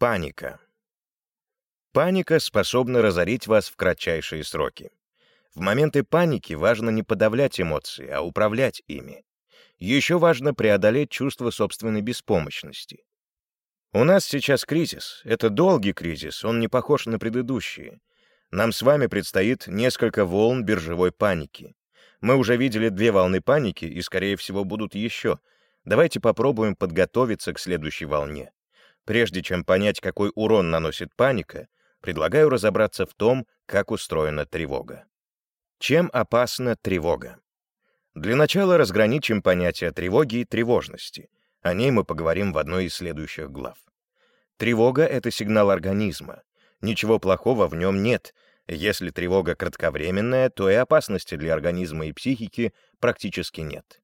Паника. Паника способна разорить вас в кратчайшие сроки. В моменты паники важно не подавлять эмоции, а управлять ими. Еще важно преодолеть чувство собственной беспомощности. У нас сейчас кризис. Это долгий кризис, он не похож на предыдущие. Нам с вами предстоит несколько волн биржевой паники. Мы уже видели две волны паники, и, скорее всего, будут еще. Давайте попробуем подготовиться к следующей волне. Прежде чем понять, какой урон наносит паника, предлагаю разобраться в том, как устроена тревога. Чем опасна тревога? Для начала разграничим понятие тревоги и тревожности. О ней мы поговорим в одной из следующих глав. Тревога — это сигнал организма. Ничего плохого в нем нет. Если тревога кратковременная, то и опасности для организма и психики практически нет.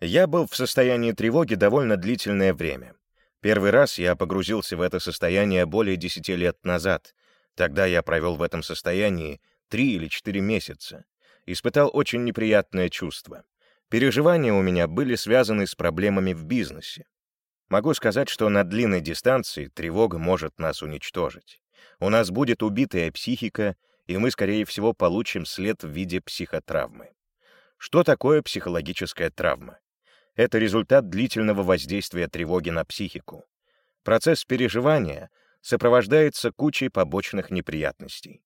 Я был в состоянии тревоги довольно длительное время. Первый раз я погрузился в это состояние более 10 лет назад. Тогда я провел в этом состоянии 3 или 4 месяца. Испытал очень неприятное чувство. Переживания у меня были связаны с проблемами в бизнесе. Могу сказать, что на длинной дистанции тревога может нас уничтожить. У нас будет убитая психика, и мы, скорее всего, получим след в виде психотравмы. Что такое психологическая травма? Это результат длительного воздействия тревоги на психику. Процесс переживания сопровождается кучей побочных неприятностей.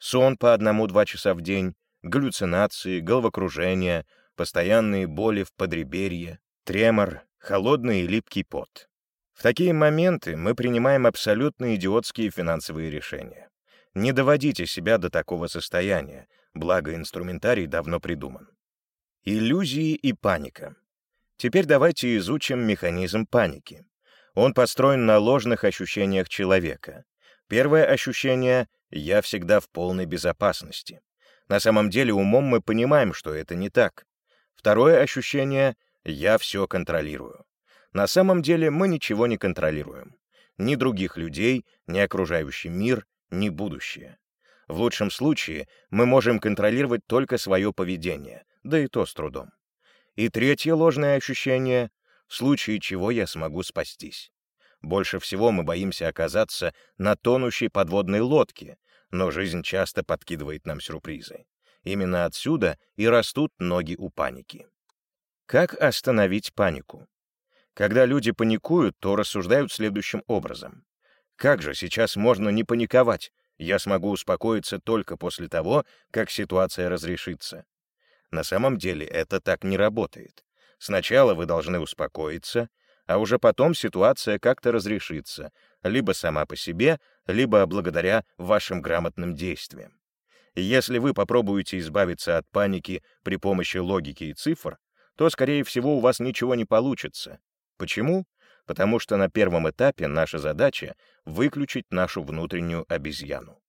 Сон по одному-два часа в день, галлюцинации, головокружение, постоянные боли в подреберье, тремор, холодный и липкий пот. В такие моменты мы принимаем абсолютно идиотские финансовые решения. Не доводите себя до такого состояния, благо инструментарий давно придуман. Иллюзии и паника. Теперь давайте изучим механизм паники. Он построен на ложных ощущениях человека. Первое ощущение — «я всегда в полной безопасности». На самом деле умом мы понимаем, что это не так. Второе ощущение — «я все контролирую». На самом деле мы ничего не контролируем. Ни других людей, ни окружающий мир, ни будущее. В лучшем случае мы можем контролировать только свое поведение, да и то с трудом. И третье ложное ощущение — в случае чего я смогу спастись. Больше всего мы боимся оказаться на тонущей подводной лодке, но жизнь часто подкидывает нам сюрпризы. Именно отсюда и растут ноги у паники. Как остановить панику? Когда люди паникуют, то рассуждают следующим образом. Как же сейчас можно не паниковать? Я смогу успокоиться только после того, как ситуация разрешится. На самом деле это так не работает. Сначала вы должны успокоиться, а уже потом ситуация как-то разрешится, либо сама по себе, либо благодаря вашим грамотным действиям. Если вы попробуете избавиться от паники при помощи логики и цифр, то, скорее всего, у вас ничего не получится. Почему? Потому что на первом этапе наша задача — выключить нашу внутреннюю обезьяну.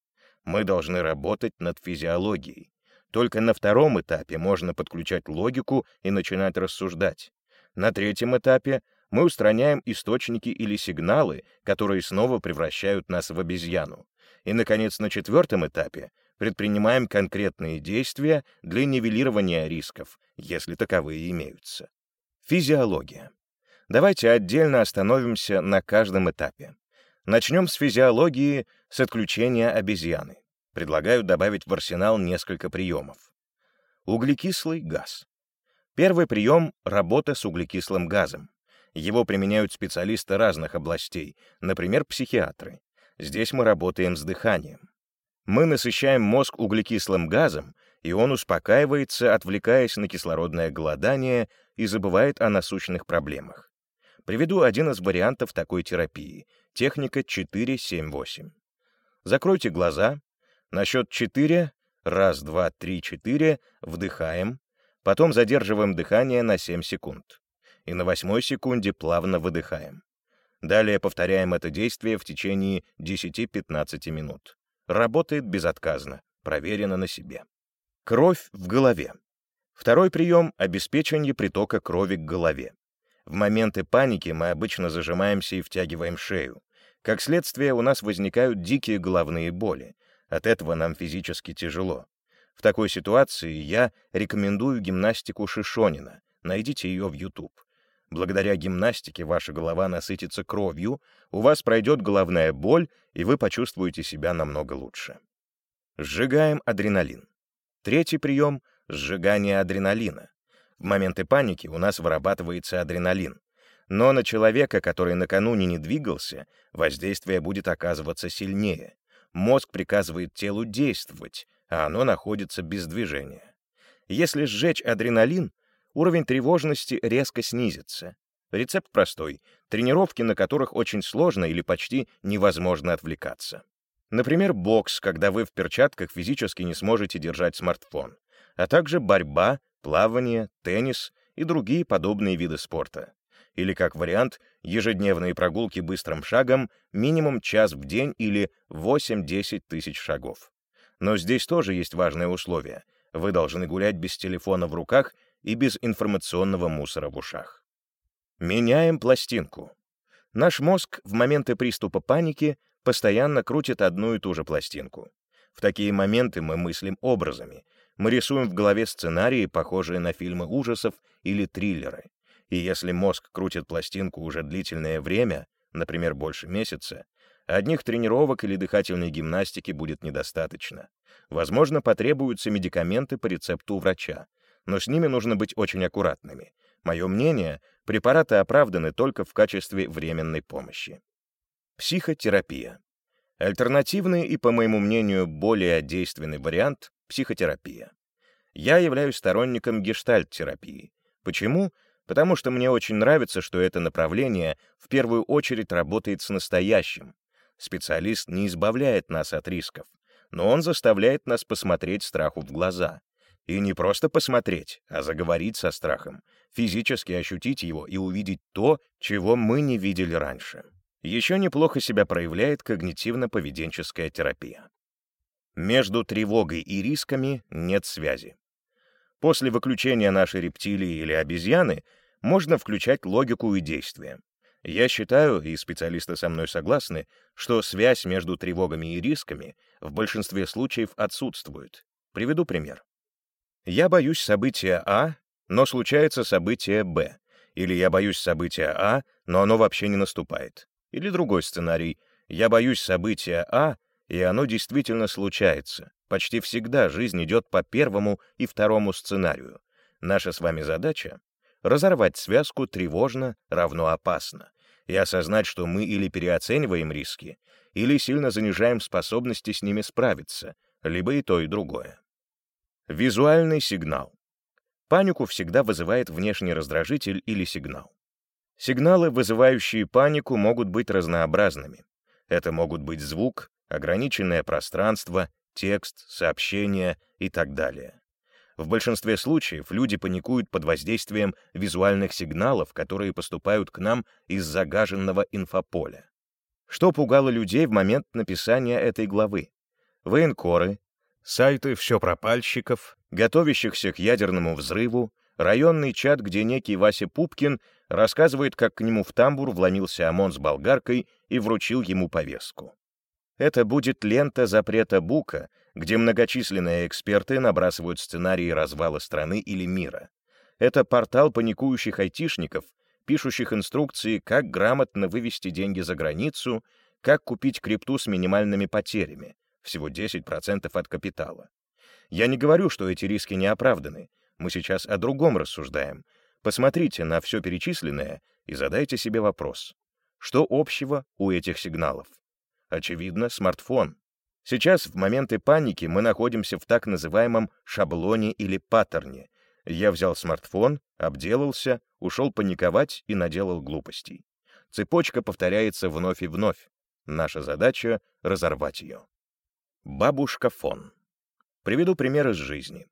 Мы должны работать над физиологией, только на втором этапе можно подключать логику и начинать рассуждать. На третьем этапе мы устраняем источники или сигналы, которые снова превращают нас в обезьяну. И, наконец, на четвертом этапе предпринимаем конкретные действия для нивелирования рисков, если таковые имеются. Физиология. Давайте отдельно остановимся на каждом этапе. Начнем с физиологии, с отключения обезьяны. Предлагаю добавить в арсенал несколько приемов. Углекислый газ. Первый прием — работа с углекислым газом. Его применяют специалисты разных областей, например, психиатры. Здесь мы работаем с дыханием. Мы насыщаем мозг углекислым газом, и он успокаивается, отвлекаясь на кислородное голодание и забывает о насущных проблемах. Приведу один из вариантов такой терапии — техника 4-7-8. Закройте глаза, на счет 4, раз, два, три, четыре, вдыхаем, потом задерживаем дыхание на 7 секунд. И на восьмой секунде плавно выдыхаем. Далее повторяем это действие в течение 10-15 минут. Работает безотказно, проверено на себе. Кровь в голове. Второй прием — обеспечение притока крови к голове. В моменты паники мы обычно зажимаемся и втягиваем шею. Как следствие, у нас возникают дикие головные боли, от этого нам физически тяжело. В такой ситуации я рекомендую гимнастику Шишонина. Найдите ее в YouTube. Благодаря гимнастике ваша голова насытится кровью, у вас пройдет головная боль, и вы почувствуете себя намного лучше. Сжигаем адреналин. Третий прием — сжигание адреналина. В моменты паники у нас вырабатывается адреналин. Но на человека, который накануне не двигался, воздействие будет оказываться сильнее. Мозг приказывает телу действовать, а оно находится без движения. Если сжечь адреналин, уровень тревожности резко снизится. Рецепт простой — тренировки, на которых очень сложно или почти невозможно отвлекаться. Например, бокс, когда вы в перчатках физически не сможете держать смартфон, а также борьба, плавание, теннис и другие подобные виды спорта. Или, как вариант, ежедневные прогулки быстрым шагом минимум час в день или 8-10 тысяч шагов. Но здесь тоже есть важное условие. Вы должны гулять без телефона в руках и без информационного мусора в ушах. Меняем пластинку. Наш мозг в моменты приступа паники постоянно крутит одну и ту же пластинку. В такие моменты мы мыслим образами. Мы рисуем в голове сценарии, похожие на фильмы ужасов или триллеры. И если мозг крутит пластинку уже длительное время, например, больше месяца, одних тренировок или дыхательной гимнастики будет недостаточно. Возможно, потребуются медикаменты по рецепту врача, но с ними нужно быть очень аккуратными. Мое мнение, препараты оправданы только в качестве временной помощи. Психотерапия. Альтернативный и, по моему мнению, более действенный вариант — психотерапия. Я являюсь сторонником гештальт-терапии. Почему? Потому что мне очень нравится, что это направление в первую очередь работает с настоящим. Специалист не избавляет нас от рисков, но он заставляет нас посмотреть страху в глаза. И не просто посмотреть, а заговорить со страхом, физически ощутить его и увидеть то, чего мы не видели раньше. Еще неплохо себя проявляет когнитивно-поведенческая терапия. Между тревогой и рисками нет связи. После выключения нашей рептилии или обезьяны можно включать логику и действия. Я считаю, и специалисты со мной согласны, что связь между тревогами и рисками в большинстве случаев отсутствует. Приведу пример. Я боюсь события А, но случается событие Б. Или я боюсь события А, но оно вообще не наступает. Или другой сценарий. Я боюсь события А, и оно действительно случается. Почти всегда жизнь идет по первому и второму сценарию. Наша с вами задача — разорвать связку тревожно равно опасно и осознать, что мы или переоцениваем риски, или сильно занижаем способности с ними справиться, либо и то, и другое. Визуальный сигнал. Панику всегда вызывает внешний раздражитель или сигнал. Сигналы, вызывающие панику, могут быть разнообразными. Это могут быть звук, ограниченное пространство, текст, сообщение и так далее. В большинстве случаев люди паникуют под воздействием визуальных сигналов, которые поступают к нам из загаженного инфополя. Что пугало людей в момент написания этой главы? Военкоры, сайты все пропальщиков, готовящихся к ядерному взрыву, районный чат, где некий Вася Пупкин рассказывает, как к нему в тамбур вломился ОМОН с болгаркой и вручил ему повестку. Это будет лента запрета Бука, где многочисленные эксперты набрасывают сценарии развала страны или мира. Это портал паникующих айтишников, пишущих инструкции, как грамотно вывести деньги за границу, как купить крипту с минимальными потерями, всего 10% от капитала. Я не говорю, что эти риски не оправданы. Мы сейчас о другом рассуждаем. Посмотрите на все перечисленное и задайте себе вопрос. Что общего у этих сигналов? Очевидно, смартфон. Сейчас, в моменты паники, мы находимся в так называемом шаблоне или паттерне. Я взял смартфон, обделался, ушел паниковать и наделал глупостей. Цепочка повторяется вновь и вновь. Наша задача — разорвать ее. Бабушка фон. Приведу пример из жизни.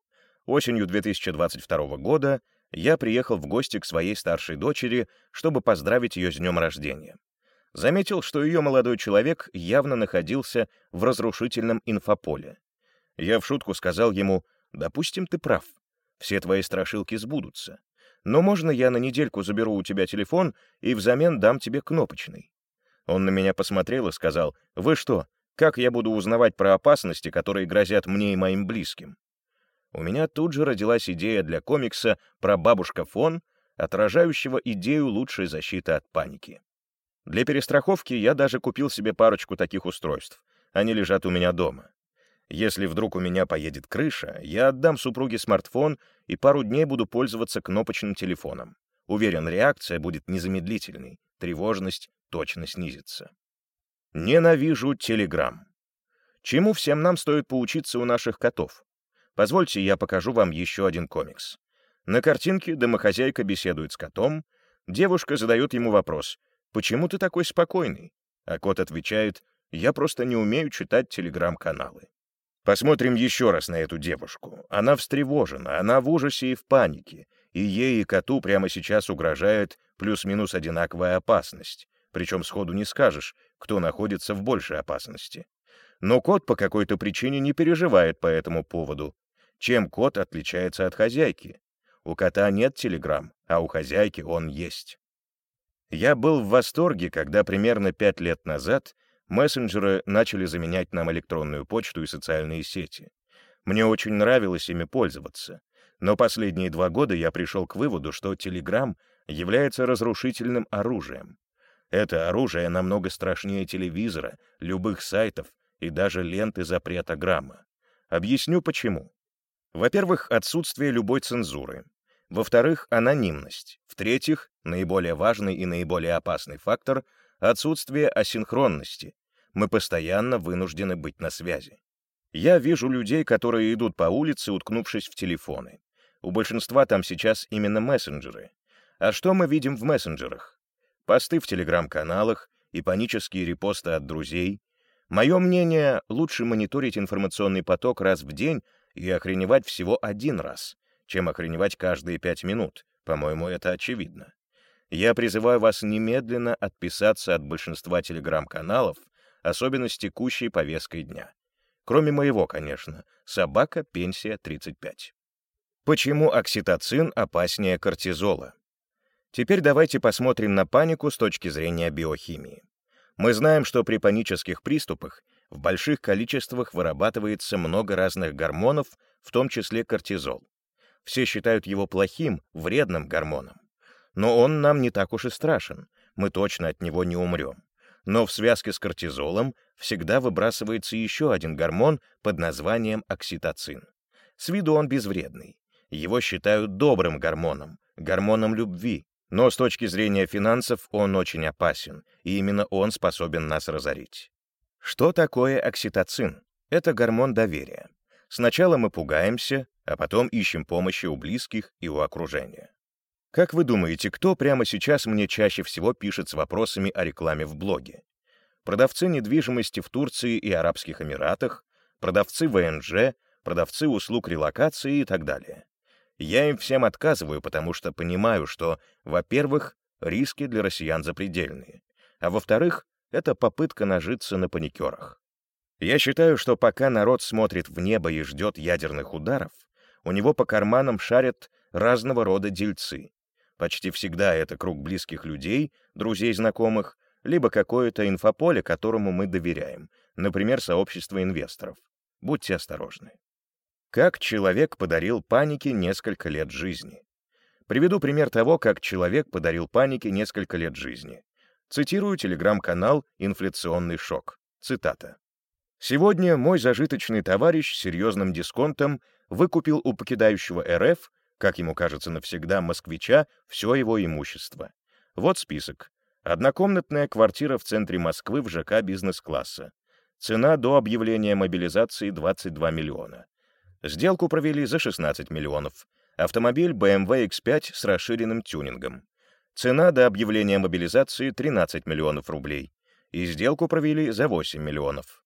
Осенью 2022 года я приехал в гости к своей старшей дочери, чтобы поздравить ее с днем рождения заметил, что ее молодой человек явно находился в разрушительном инфополе. Я в шутку сказал ему, «Допустим, ты прав. Все твои страшилки сбудутся. Но можно я на недельку заберу у тебя телефон и взамен дам тебе кнопочный?» Он на меня посмотрел и сказал, «Вы что, как я буду узнавать про опасности, которые грозят мне и моим близким?» У меня тут же родилась идея для комикса про бабушка Фон, отражающего идею лучшей защиты от паники. Для перестраховки я даже купил себе парочку таких устройств. Они лежат у меня дома. Если вдруг у меня поедет крыша, я отдам супруге смартфон и пару дней буду пользоваться кнопочным телефоном. Уверен, реакция будет незамедлительной, тревожность точно снизится. Ненавижу Телеграм. Чему всем нам стоит поучиться у наших котов? Позвольте, я покажу вам еще один комикс. На картинке домохозяйка беседует с котом, девушка задает ему вопрос «Почему ты такой спокойный?» А кот отвечает «Я просто не умею читать телеграм-каналы». Посмотрим еще раз на эту девушку. Она встревожена, она в ужасе и в панике, и ей и коту прямо сейчас угрожает плюс-минус одинаковая опасность, причем сходу не скажешь, кто находится в большей опасности. Но кот по какой-то причине не переживает по этому поводу. Чем кот отличается от хозяйки? У кота нет телеграмм, а у хозяйки он есть. Я был в восторге, когда примерно пять лет назад мессенджеры начали заменять нам электронную почту и социальные сети. Мне очень нравилось ими пользоваться. Но последние два года я пришел к выводу, что Telegram является разрушительным оружием. Это оружие намного страшнее телевизора, любых сайтов и даже ленты запрета грамма. Объясню почему. Во-первых, отсутствие любой цензуры. Во-вторых, анонимность. В-третьих, наиболее важный и наиболее опасный фактор — отсутствие асинхронности. Мы постоянно вынуждены быть на связи. Я вижу людей, которые идут по улице, уткнувшись в телефоны. У большинства там сейчас именно мессенджеры. А что мы видим в мессенджерах? Посты в телеграм-каналах и панические репосты от друзей. Мое мнение, лучше мониторить информационный поток раз в день и охреневать всего один раз, чем охреневать каждые пять минут. По-моему, это очевидно. Я призываю вас немедленно отписаться от большинства телеграм-каналов, особенно с текущей повесткой дня. Кроме моего, конечно. Собака, пенсия, 35. Почему окситоцин опаснее кортизола? Теперь давайте посмотрим на панику с точки зрения биохимии. Мы знаем, что при панических приступах в больших количествах вырабатывается много разных гормонов, в том числе кортизол. Все считают его плохим, вредным гормоном. Но он нам не так уж и страшен, мы точно от него не умрем. Но в связке с кортизолом всегда выбрасывается еще один гормон под названием окситоцин. С виду он безвредный. Его считают добрым гормоном, гормоном любви. Но с точки зрения финансов он очень опасен, и именно он способен нас разорить. Что такое окситоцин? Это гормон доверия. Сначала мы пугаемся, а потом ищем помощи у близких и у окружения. Как вы думаете, кто прямо сейчас мне чаще всего пишет с вопросами о рекламе в блоге? Продавцы недвижимости в Турции и Арабских Эмиратах, продавцы ВНЖ, продавцы услуг релокации и так далее. Я им всем отказываю, потому что понимаю, что, во-первых, риски для россиян запредельные, а во-вторых, это попытка нажиться на паникерах. Я считаю, что пока народ смотрит в небо и ждет ядерных ударов, у него по карманам шарят разного рода дельцы. Почти всегда это круг близких людей, друзей, знакомых, либо какое-то инфополе, которому мы доверяем, например, сообщество инвесторов. Будьте осторожны. Как человек подарил панике несколько лет жизни. Приведу пример того, как человек подарил панике несколько лет жизни. Цитирую телеграм-канал «Инфляционный шок». Цитата. «Сегодня мой зажиточный товарищ с серьезным дисконтом выкупил у покидающего РФ, как ему кажется навсегда, москвича, все его имущество. Вот список. Однокомнатная квартира в центре Москвы в ЖК бизнес-класса. Цена до объявления мобилизации 22 миллиона. Сделку провели за 16 миллионов. Автомобиль BMW X5 с расширенным тюнингом. Цена до объявления мобилизации 13 миллионов рублей. И сделку провели за 8 миллионов.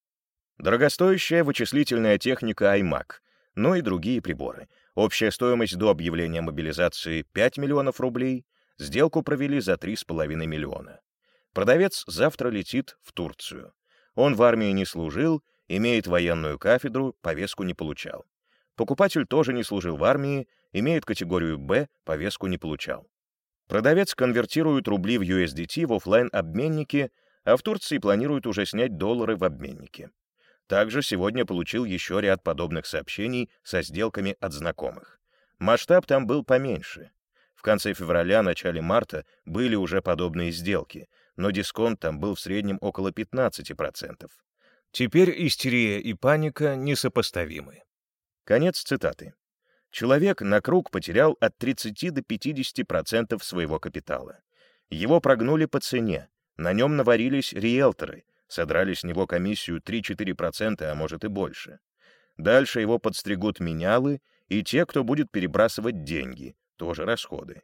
Дорогостоящая вычислительная техника iMac, но и другие приборы. Общая стоимость до объявления мобилизации 5 миллионов рублей. Сделку провели за 3,5 миллиона. Продавец завтра летит в Турцию. Он в армии не служил, имеет военную кафедру, повестку не получал. Покупатель тоже не служил в армии, имеет категорию «Б», повестку не получал. Продавец конвертирует рубли в USDT в офлайн обменнике а в Турции планирует уже снять доллары в обменнике. Также сегодня получил еще ряд подобных сообщений со сделками от знакомых. Масштаб там был поменьше. В конце февраля, начале марта были уже подобные сделки, но дисконт там был в среднем около 15%. Теперь истерия и паника несопоставимы. Конец цитаты. Человек на круг потерял от 30 до 50% своего капитала. Его прогнули по цене, на нем наварились риэлторы, содрали с него комиссию 3-4%, а может и больше. Дальше его подстригут менялы и те, кто будет перебрасывать деньги, тоже расходы.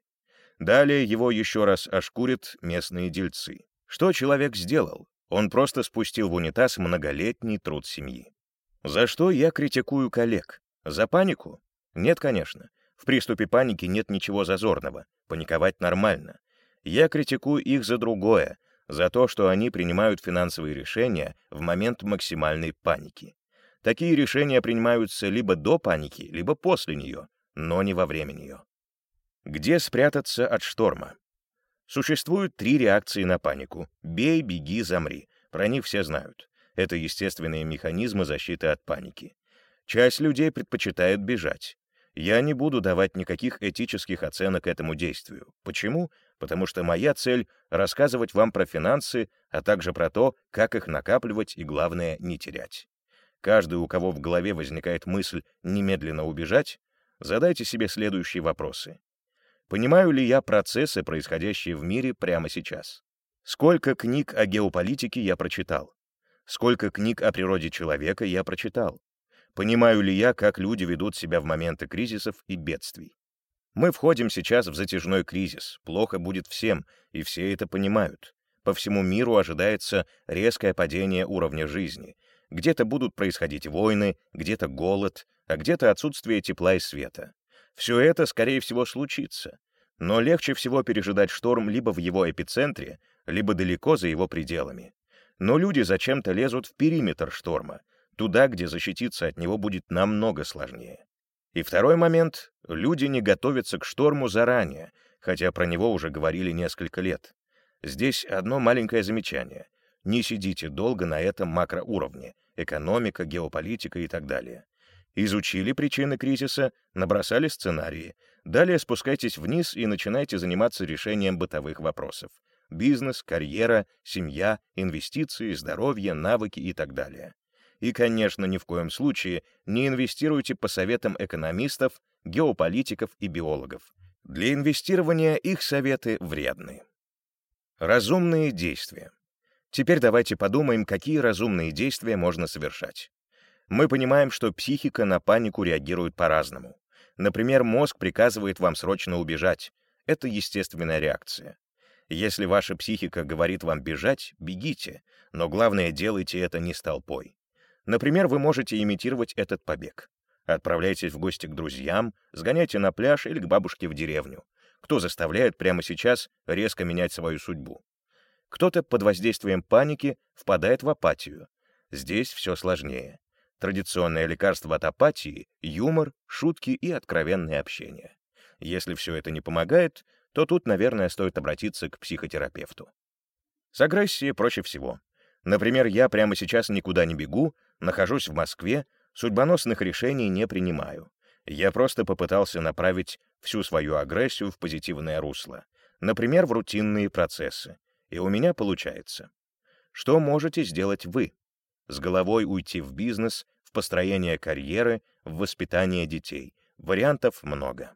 Далее его еще раз ошкурят местные дельцы. Что человек сделал? Он просто спустил в унитаз многолетний труд семьи. За что я критикую коллег? За панику? Нет, конечно. В приступе паники нет ничего зазорного. Паниковать нормально. Я критикую их за другое, за то, что они принимают финансовые решения в момент максимальной паники. Такие решения принимаются либо до паники, либо после нее, но не во время нее. Где спрятаться от шторма? Существуют три реакции на панику — бей, беги, замри. Про них все знают. Это естественные механизмы защиты от паники. Часть людей предпочитает бежать. Я не буду давать никаких этических оценок этому действию. Почему? Потому что моя цель — рассказывать вам про финансы, а также про то, как их накапливать и, главное, не терять. Каждый, у кого в голове возникает мысль немедленно убежать, задайте себе следующие вопросы. Понимаю ли я процессы, происходящие в мире прямо сейчас? Сколько книг о геополитике я прочитал? Сколько книг о природе человека я прочитал? Понимаю ли я, как люди ведут себя в моменты кризисов и бедствий? Мы входим сейчас в затяжной кризис, плохо будет всем, и все это понимают. По всему миру ожидается резкое падение уровня жизни. Где-то будут происходить войны, где-то голод, а где-то отсутствие тепла и света. Все это, скорее всего, случится. Но легче всего пережидать шторм либо в его эпицентре, либо далеко за его пределами. Но люди зачем-то лезут в периметр шторма, туда, где защититься от него будет намного сложнее. И второй момент — люди не готовятся к шторму заранее, хотя про него уже говорили несколько лет. Здесь одно маленькое замечание. Не сидите долго на этом макроуровне — экономика, геополитика и так далее. Изучили причины кризиса, набросали сценарии, далее спускайтесь вниз и начинайте заниматься решением бытовых вопросов бизнес, карьера, семья, инвестиции, здоровье, навыки и так далее. И, конечно, ни в коем случае не инвестируйте по советам экономистов, геополитиков и биологов. Для инвестирования их советы вредны. Разумные действия. Теперь давайте подумаем, какие разумные действия можно совершать. Мы понимаем, что психика на панику реагирует по-разному. Например, мозг приказывает вам срочно убежать. Это естественная реакция. Если ваша психика говорит вам бежать, бегите, но главное, делайте это не с толпой. Например, вы можете имитировать этот побег. Отправляйтесь в гости к друзьям, сгоняйте на пляж или к бабушке в деревню. Кто заставляет прямо сейчас резко менять свою судьбу? Кто-то под воздействием паники впадает в апатию. Здесь все сложнее. Традиционное лекарство от апатии — юмор, шутки и откровенное общение. Если все это не помогает, то тут, наверное, стоит обратиться к психотерапевту. С агрессией проще всего. Например, я прямо сейчас никуда не бегу, нахожусь в Москве, судьбоносных решений не принимаю. Я просто попытался направить всю свою агрессию в позитивное русло, например, в рутинные процессы. И у меня получается. Что можете сделать вы? С головой уйти в бизнес, в построение карьеры, в воспитание детей. Вариантов много.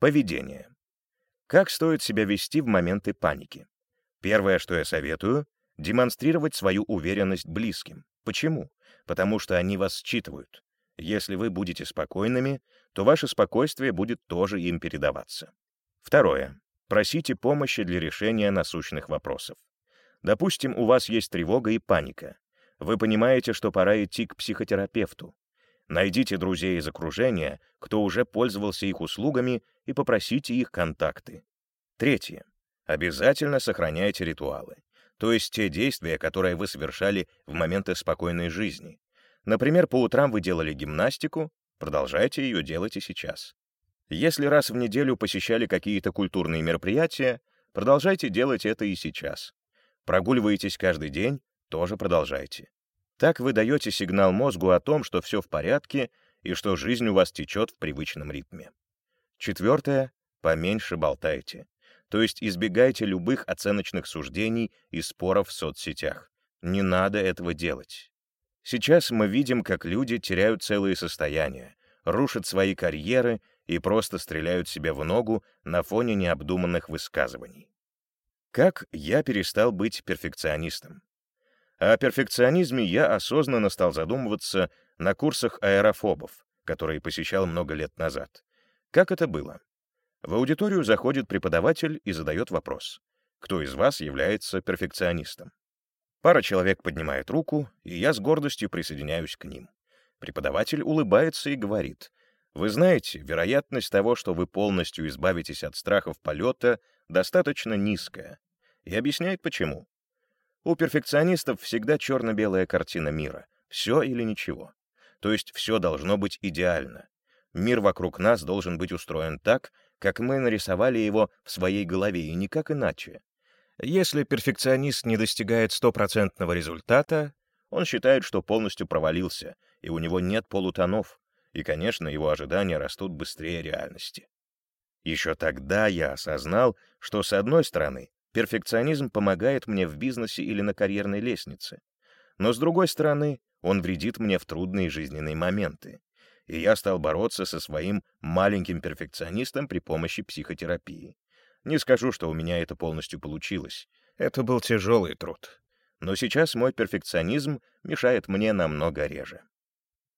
Поведение. Как стоит себя вести в моменты паники? Первое, что я советую — демонстрировать свою уверенность близким. Почему? Потому что они вас считывают. Если вы будете спокойными, то ваше спокойствие будет тоже им передаваться. Второе. Просите помощи для решения насущных вопросов. Допустим, у вас есть тревога и паника. Вы понимаете, что пора идти к психотерапевту. Найдите друзей из окружения, кто уже пользовался их услугами, и попросите их контакты. Третье. Обязательно сохраняйте ритуалы, то есть те действия, которые вы совершали в моменты спокойной жизни. Например, по утрам вы делали гимнастику, продолжайте ее делать и сейчас. Если раз в неделю посещали какие-то культурные мероприятия, продолжайте делать это и сейчас. Прогуливаетесь каждый день, тоже продолжайте. Так вы даете сигнал мозгу о том, что все в порядке и что жизнь у вас течет в привычном ритме. Четвертое. поменьше болтайте. То есть избегайте любых оценочных суждений и споров в соцсетях. Не надо этого делать. Сейчас мы видим, как люди теряют целые состояния, рушат свои карьеры и просто стреляют себе в ногу на фоне необдуманных высказываний. Как я перестал быть перфекционистом? О перфекционизме я осознанно стал задумываться на курсах аэрофобов, которые посещал много лет назад. Как это было? В аудиторию заходит преподаватель и задает вопрос. Кто из вас является перфекционистом? Пара человек поднимает руку, и я с гордостью присоединяюсь к ним. Преподаватель улыбается и говорит, «Вы знаете, вероятность того, что вы полностью избавитесь от страхов полета, достаточно низкая». И объясняет, почему. У перфекционистов всегда черно-белая картина мира. Все или ничего. То есть все должно быть идеально. Мир вокруг нас должен быть устроен так, как мы нарисовали его в своей голове, и никак иначе. Если перфекционист не достигает стопроцентного результата, он считает, что полностью провалился, и у него нет полутонов, и, конечно, его ожидания растут быстрее реальности. Еще тогда я осознал, что, с одной стороны, перфекционизм помогает мне в бизнесе или на карьерной лестнице, но, с другой стороны, он вредит мне в трудные жизненные моменты и я стал бороться со своим маленьким перфекционистом при помощи психотерапии. Не скажу, что у меня это полностью получилось. Это был тяжелый труд. Но сейчас мой перфекционизм мешает мне намного реже.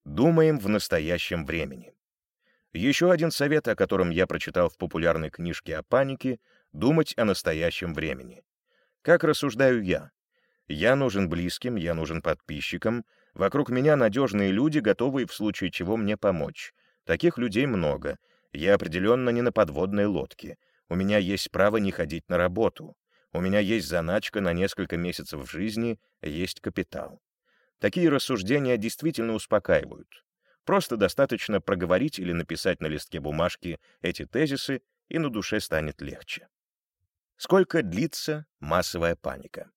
Думаем в настоящем времени. Еще один совет, о котором я прочитал в популярной книжке о панике — думать о настоящем времени. Как рассуждаю я? Я нужен близким, я нужен подписчикам, Вокруг меня надежные люди, готовые в случае чего мне помочь. Таких людей много. Я определенно не на подводной лодке. У меня есть право не ходить на работу. У меня есть заначка на несколько месяцев в жизни, есть капитал. Такие рассуждения действительно успокаивают. Просто достаточно проговорить или написать на листке бумажки эти тезисы, и на душе станет легче. Сколько длится массовая паника?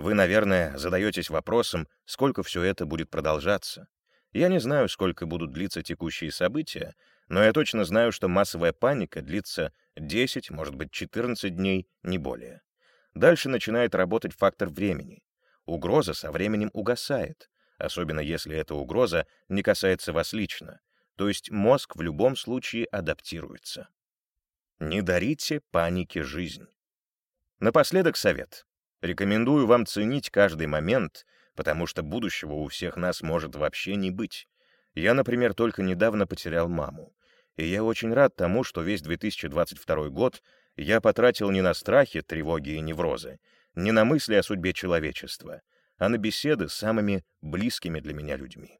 Вы, наверное, задаетесь вопросом, сколько все это будет продолжаться. Я не знаю, сколько будут длиться текущие события, но я точно знаю, что массовая паника длится 10, может быть, 14 дней, не более. Дальше начинает работать фактор времени. Угроза со временем угасает, особенно если эта угроза не касается вас лично, то есть мозг в любом случае адаптируется. Не дарите панике жизнь. Напоследок совет. Рекомендую вам ценить каждый момент, потому что будущего у всех нас может вообще не быть. Я, например, только недавно потерял маму. И я очень рад тому, что весь 2022 год я потратил не на страхи, тревоги и неврозы, не на мысли о судьбе человечества, а на беседы с самыми близкими для меня людьми.